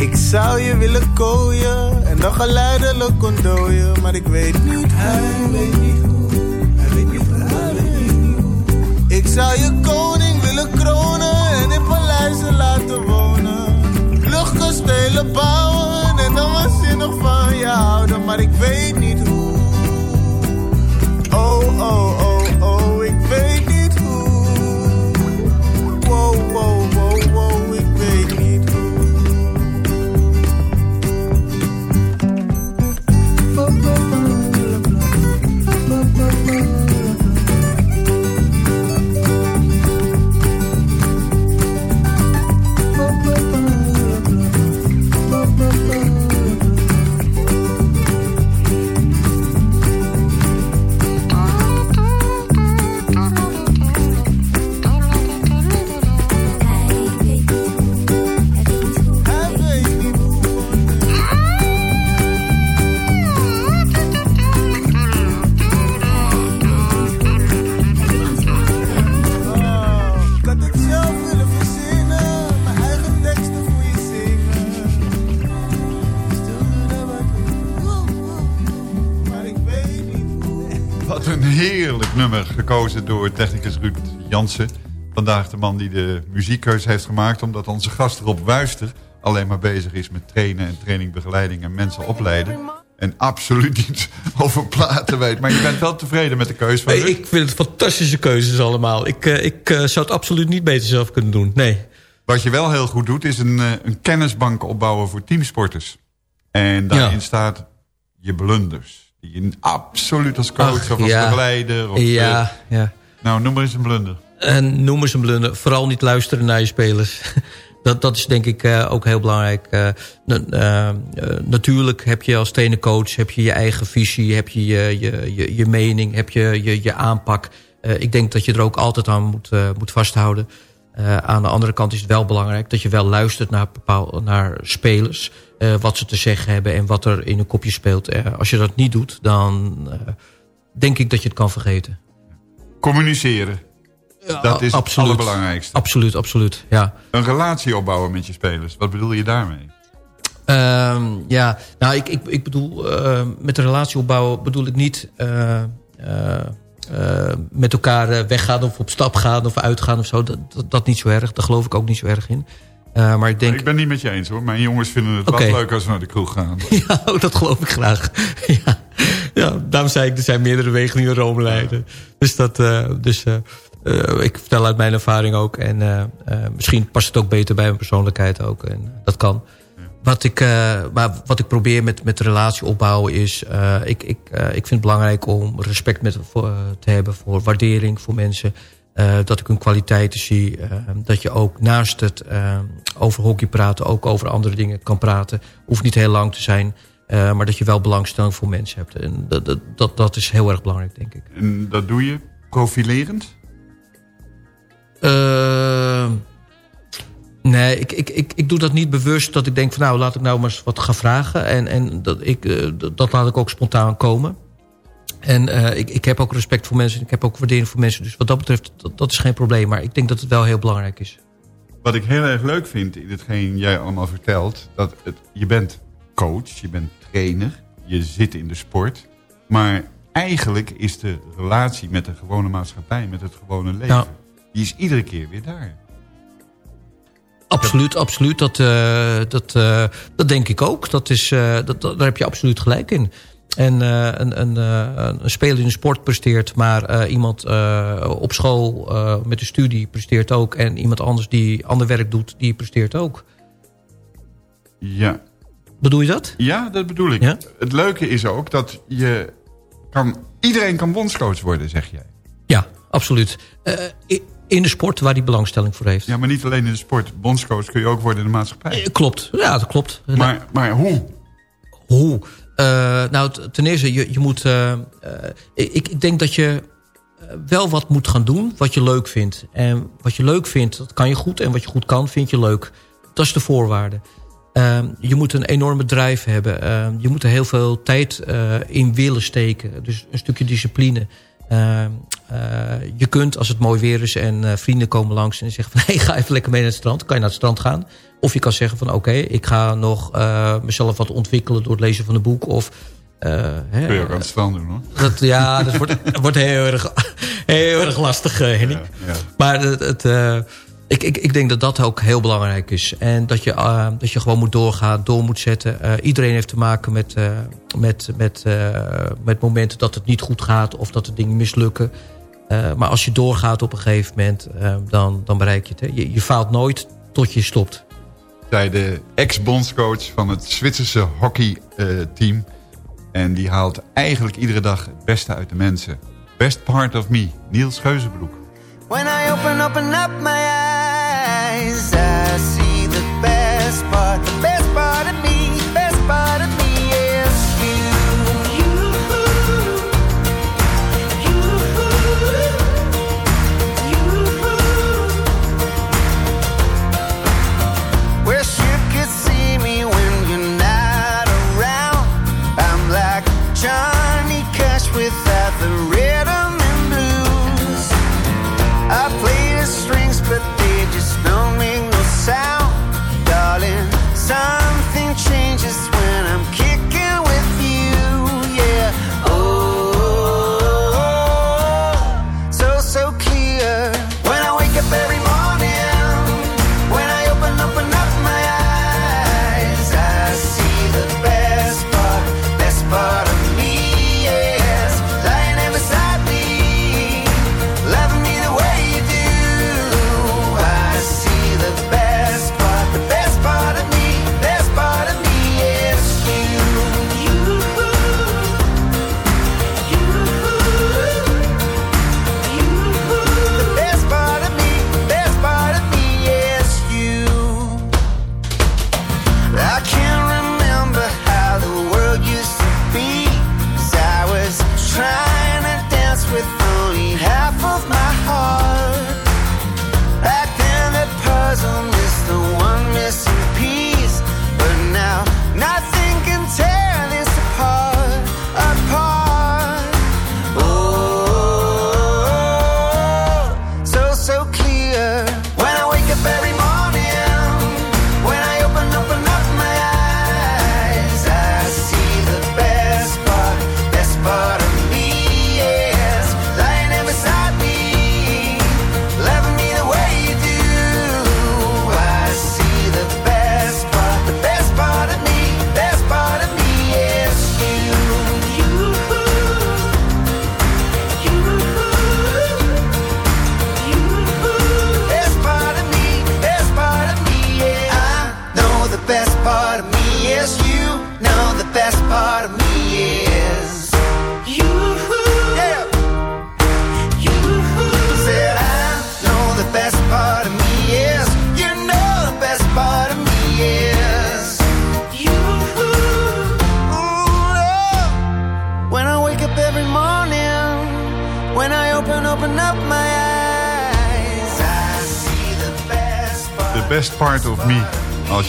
Ik zou je willen kooien en dan geleidelijk ontdooien, maar ik weet niet Hij weet niet hoe, hij weet niet hoe, hij weet. Ik zou je koning willen kronen en in paleizen laten wonen. Luchtkastelen bouwen en dan waanzinnig van je houden, maar ik weet gekozen door technicus Ruud Jansen. Vandaag de man die de muziekkeuze heeft gemaakt... omdat onze gast Rob Wuister alleen maar bezig is met trainen en trainingbegeleiding en mensen opleiden. En absoluut niet over platen weet. Maar je bent wel tevreden met de keuze van Nee, ik vind het fantastische keuzes allemaal. Ik, eh, ik eh, zou het absoluut niet beter zelf kunnen doen, nee. Wat je wel heel goed doet, is een, eh, een kennisbank opbouwen voor teamsporters. En daarin Ja. staat je blunders. Die je absoluut als coach Ach, of als ja. begeleider... Of, Ja, eh, ja. nou, noem maar eens een blunder. En noem eens een blunder. Vooral niet luisteren naar je spelers. Dat, dat is denk ik eh, ook heel belangrijk. Eh, na- natuurlijk heb je als trainer-coach heb je, je eigen visie, heb je je, je, je, je mening, heb je je, je aanpak. Ik denk dat je er ook altijd aan moet, moet vasthouden. Aan de andere kant is het wel belangrijk dat je wel luistert naar, bepaal, naar spelers. Eh, wat ze te zeggen hebben en wat er in een kopje speelt. Eh, als je dat niet doet, dan eh, denk ik dat je het kan vergeten. Communiceren. Dat is het absoluut. allerbelangrijkste. Absoluut, absoluut, ja. Een relatie opbouwen met je spelers. Wat bedoel je daarmee? Ehm, ja, nou, ik, ik, ik bedoel, met de relatie opbouwen bedoel ik niet met elkaar weggaan of op stap gaan of uitgaan of zo. Dat, dat, dat niet zo erg, daar geloof ik ook niet zo erg in. Eh, maar ik denk, Ik ben niet met je eens hoor. Mijn jongens vinden het wat leuk als we naar de kroeg gaan. ja, oh, dat geloof ik graag. ja. ja, daarom zei ik, er zijn meerdere wegen die naar Rome leiden. Dus, dat, eh, dus eh, ik vertel uit mijn ervaring ook. En misschien past het ook beter bij mijn persoonlijkheid ook. En dat kan. Wat ik, maar wat ik probeer met, met de relatie opbouwen is... ik, ik, ik vind het belangrijk om respect met, te hebben voor waardering voor mensen. Eh, dat ik hun kwaliteiten zie. eh, dat je ook naast het eh, over hockey praten... ook over andere dingen kan praten. Hoeft niet heel lang te zijn... maar dat je wel belangstelling voor mensen hebt. En dat, dat, dat, dat is heel erg belangrijk, denk ik. En dat doe je profilerend? Nee, ik, ik, ik, ik doe dat niet bewust dat ik denk van nou laat ik nou maar eens wat gaan vragen. En, en dat, ik, dat, dat laat ik ook spontaan komen. En eh, ik, ik heb ook respect voor mensen. Ik heb ook waardering voor mensen. Dus wat dat betreft, dat, dat is geen probleem. Maar ik denk dat het wel heel belangrijk is. Wat ik heel erg leuk vind in hetgeen jij allemaal vertelt... dat het, je bent coach, je bent trainer, je zit in de sport... maar eigenlijk is de relatie met de gewone maatschappij, met het gewone leven... Ja. die is iedere keer weer daar. Absoluut, absoluut. Dat, eh, dat, eh, dat denk ik ook. Dat is, dat- daar heb je absoluut gelijk in. En eh, een, een, eh, een speler in de sport presteert, maar eh, iemand op school met de studie presteert ook. En iemand anders die ander werk doet, die presteert ook. Ja. Bedoel je dat? Ja, dat bedoel ik. Ja? Het leuke is ook dat je kan... Iedereen kan bondscoach worden, zeg jij. Ja, absoluut. In de sport waar die belangstelling voor heeft. Ja, maar niet alleen in de sport. Bondscoach kun je ook worden in de maatschappij. Klopt, ja, dat klopt. Maar, maar hoe? Hoe? Eh, nou, ten eerste, je, je moet... eh, eh, ik, ik denk dat je wel wat moet gaan doen wat je leuk vindt. En wat je leuk vindt, dat kan je goed. En wat je goed kan, vind je leuk. Dat is de voorwaarde. Ehm, je moet een enorme drive hebben. Ehm, je moet er heel veel tijd in willen steken. Dus een stukje discipline. Ehm, eh, je kunt, als het mooi weer is en vrienden komen langs... en zeggen van, hey, ga even lekker mee naar het strand. kan je naar het strand gaan. Of je kan zeggen van, oké, ik ga nog eh, mezelf wat ontwikkelen... door het lezen van een boek. Of, eh, hè, Kun je ook aan het strand doen, hoor. dat, ja, dat wordt, wordt heel, erg, heel erg lastig, eh, Henning. Ja. Maar het, het, ik, ik, ik denk dat dat ook heel belangrijk is. En dat je, dat je gewoon moet doorgaan, door moet zetten. Iedereen heeft te maken met, met, met, met momenten dat het niet goed gaat... of dat de dingen mislukken. Maar als je doorgaat op een gegeven moment, dan, dan bereik je het. Hè. Je, je faalt nooit tot je stopt. Zij de ex-bondscoach van het Zwitserse hockeyteam. en die haalt eigenlijk iedere dag het beste uit de mensen. Best part of me, Niels Geuzenbroek. When I open, up my eyes, I see the best part,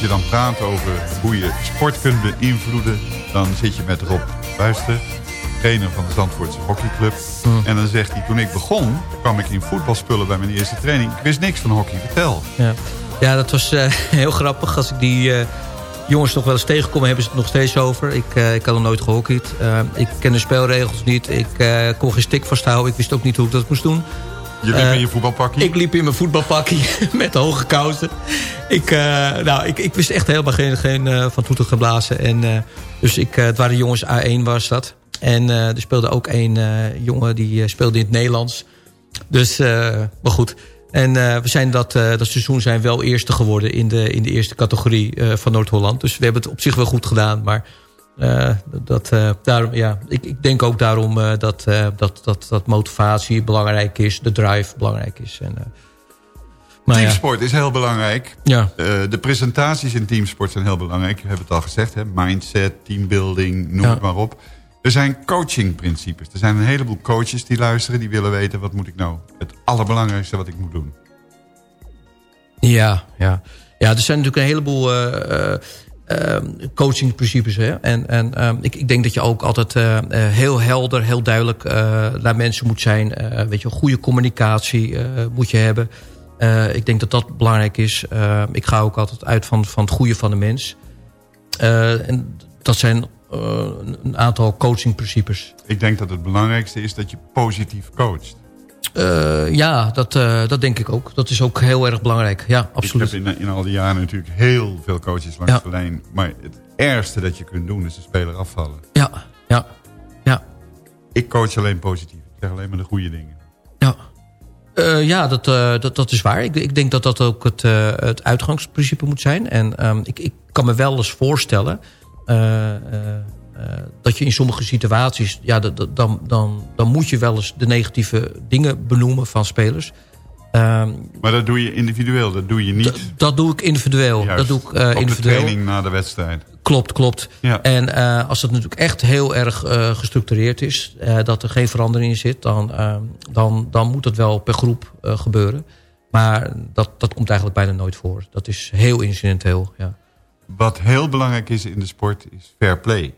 je dan praat over hoe je sport kunt beïnvloeden... dan zit je met Rob Buister, trainer van de Zandvoortse hockeyclub. En dan zegt hij, toen ik begon, kwam ik in voetbalspullen bij mijn eerste training. Ik wist niks van hockey, vertel. Ja, ja dat was eh, heel grappig. Als ik die eh, jongens nog wel eens tegenkom, hebben ze het nog steeds over. Ik, eh, ik had nog nooit gehockeyd. Eh, ik ken de spelregels niet. Ik kon geen stik vasthouden. Ik wist ook niet hoe ik dat moest doen. Je liep in je voetbalpakje. Ik liep in mijn voetbalpakkie met hoge kousen. Ik, eh, nou, ik, ik wist echt helemaal geen, geen eh, van toeter geblazen. En, eh, dus ik, het waren jongens A1 was dat. En er speelde ook een jongen die speelde in het Nederlands. Dus, maar goed. En we zijn dat, dat seizoen zijn wel eerste geworden in de, in de eerste categorie van Noord-Holland. Dus we hebben het op zich wel goed gedaan. Maar dat, daarom, ja, ik, ik denk ook daarom dat, dat, dat, dat motivatie belangrijk is. De drive belangrijk is. En, ja, Teamsport is heel belangrijk. Ja. Eh, de presentaties in teamsport zijn heel belangrijk. Je hebt het al gezegd, hè? mindset, teambuilding, noem Ja. het maar op. Er zijn coachingprincipes. Er zijn een heleboel coaches die luisteren. Die willen weten, wat moet ik nou? Het allerbelangrijkste wat ik moet doen. Ja, ja. ja, er zijn natuurlijk een heleboel eh, eh, coachingprincipes. Hè? En, en ehm, ik, ik denk dat je ook altijd heel helder, heel duidelijk naar mensen moet zijn. Weet je, goede communicatie moet je hebben. Eh, ik denk dat dat belangrijk is. Eh, ik ga ook altijd uit van, van het goede van de mens. Eh, en dat zijn een aantal coachingprincipes. Ik denk dat het belangrijkste is dat je positief coacht. Ja, dat, dat denk ik ook. Dat is ook heel erg belangrijk. Ja, absoluut. Ik heb in, in al die jaren natuurlijk heel veel coaches langs Ja. de lijn. Maar het ergste dat je kunt doen is de speler afvallen. Ja, ja, ja. Ik coach alleen positief. Ik zeg alleen maar de goede dingen. Eh, ja dat, eh, dat, dat is waar. Ik, ik denk dat dat ook het, eh, het uitgangsprincipe moet zijn. En ehm, ik, ik kan me wel eens voorstellen... dat je in sommige situaties... Ja, dan, dan, dan moet je wel eens de negatieve dingen benoemen van spelers. Ehm, Maar dat doe je individueel. Dat doe je niet dat doe ik individueel. juist dat doe ik eh, op de training na de wedstrijd. Klopt, klopt. Ja. En eh, als het natuurlijk echt heel erg eh, gestructureerd is... dat er geen verandering in zit... dan, eh, dan, dan moet het wel per groep gebeuren. Maar dat, dat komt eigenlijk bijna nooit voor. Dat is heel incidenteel, ja. Wat heel belangrijk is in de sport is fair play.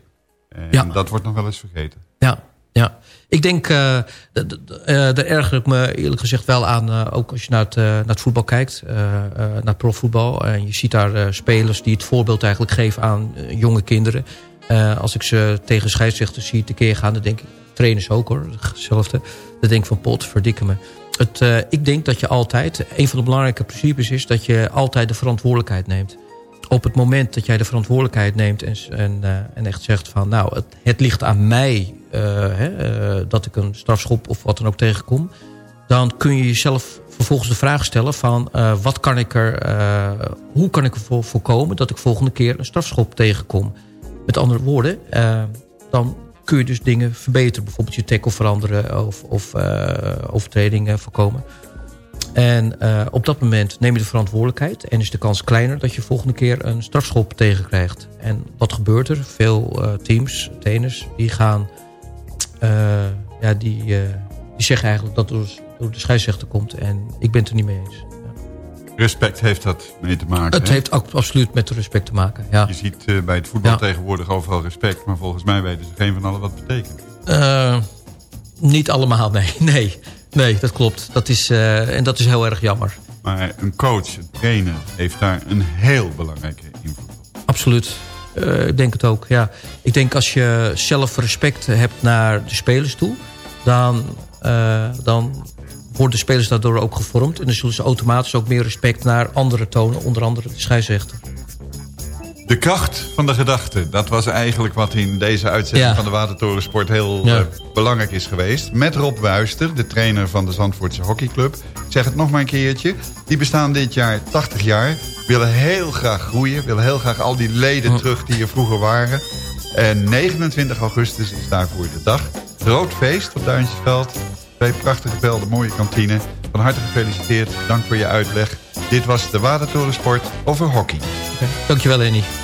En Ja. dat wordt nog wel eens vergeten. Ja, ja. Ik denk, eh, daar erger ik me eerlijk gezegd wel aan... eh, ook als je naar het, naar het voetbal kijkt, naar profvoetbal. En je ziet daar spelers die het voorbeeld eigenlijk geven aan jonge kinderen. Als ik ze tegen scheidsrechters zie tekeer gaan... dan denk ik, trainers ook hoor, hetzelfde. Dan denk ik van pot, verdikke me. Het, ik denk dat je altijd, een van de belangrijke principes is... dat je altijd de verantwoordelijkheid neemt op het moment dat jij de verantwoordelijkheid neemt en, en, eh, en echt zegt van nou, het, ligt aan mij eh, hè, eh, dat ik een strafschop of wat dan ook tegenkom, dan kun je jezelf vervolgens de vraag stellen van wat kan ik er, hoe kan ik ervoor voorkomen dat ik volgende keer een strafschop tegenkom. Met andere woorden, dan kun je dus dingen verbeteren, bijvoorbeeld je tackle veranderen of, of overtredingen voorkomen. En eh, op dat moment neem je de verantwoordelijkheid... en is de kans kleiner dat je volgende keer een strafschop tegenkrijgt. En wat gebeurt er? Veel eh, teams, trainers, die gaan... eh, ja, die, die zeggen eigenlijk dat het door, de scheidsrechter komt. En ik ben het er niet mee eens. Respect heeft dat mee te maken. Het hè? heeft ook absoluut met respect te maken. Ja. Je ziet bij het voetbal Ja. tegenwoordig overal respect. Maar volgens mij weten ze geen van allen wat het betekent. Niet allemaal, nee. Nee, nee dat klopt. Dat is, eh, en dat is heel erg jammer. Maar een coach, een trainer, heeft daar een heel belangrijke invloed op. Absoluut. Eh, ik denk het ook, ja. Ik denk als je zelf respect hebt naar de spelers toe... dan, eh, dan worden de spelers daardoor ook gevormd. En dan zullen ze automatisch ook meer respect naar anderen tonen. Onder andere de scheidsrechter. De kracht van de gedachte. Dat was eigenlijk wat in deze uitzending Ja. van de Watertorensport heel Ja. eh, belangrijk is geweest. Met Rob Wuister, de trainer van de Zandvoortse hockeyclub. Ik zeg het nog maar een keertje. Die bestaan dit jaar 80 jaar. Willen heel graag groeien. Willen heel graag al die leden terug die er vroeger waren. En 29 augustus is daarvoor de dag. Groot feest op Duintjesveld. Twee prachtige velden, mooie kantine. Van harte gefeliciteerd. Dank voor je uitleg. Dit was de Watertorensport over hockey. Dankjewel, Lenny.